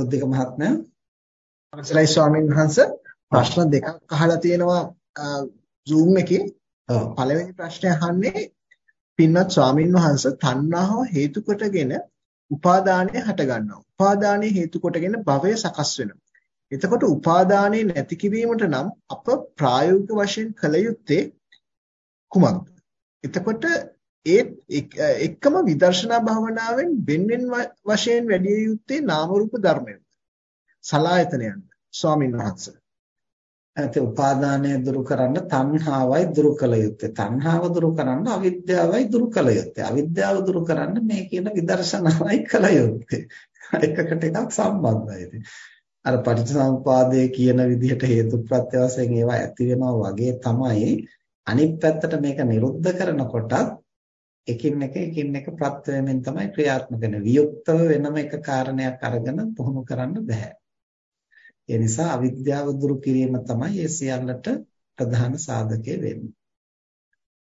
බුද්ධික මහත්මයා අවසරයි ස්වාමීන් වහන්සේ ප්‍රශ්න දෙකක් අහලා තියෙනවා Zoom එකේ. පළවෙනි ප්‍රශ්නේ අහන්නේ පින්වත් ස්වාමීන් වහන්සේ තණ්හාව හේතු කොටගෙන උපාදානය හට ගන්නවා. උපාදානය හේතු කොටගෙන භවය සකස් වෙනවා. එතකොට උපාදානයේ නැති කිරීමට නම් අප ප්‍රායෝගික වශයෙන් කළ යුත්තේ කුමක්ද? එතකොට ඒ එක්කම විදර්ශනා භාවනාවෙන් වෙන්වෙන් වශයෙන් වැඩි යුත්තේ නාම රූප ධර්මයන්ද? සලායතනයන්ද? ස්වාමීන් වහන්සේ. ඇති උපාදානය දුරු කරන්න තණ්හාවයි දුරු කළ යුත්තේ. තණ්හාව දුරු කරන්න අවිද්‍යාවයි දුරු කළ යුත්තේ. අවිද්‍යාව දුරු කරන්න මේ කියන විදර්ශනාවයි කළ යුත්තේ. එකකට එකක් සම්බන්ධයි. අර පටිච්චසමුපාදයේ කියන විදිහට හේතු ප්‍රත්‍ය වශයෙන් ඒවා ඇති වෙනවා වගේ තමයි අනිත් පැත්තට මේක නිරුද්ධ කරනකොටත් එකින් එක එකින් එක ප්‍රත්‍ය වෙමින් තමයි ක්‍රියාත්මක වෙන්නේ. වියුක්තව වෙනම එක කාරණයක් අරගෙන පුහුණු කරන්න බෑ. ඒ නිසා අවිද්‍යාව දුරු කිරීම තමයි ඒ සියල්ලට ප්‍රධාන සාධකය වෙන්නේ.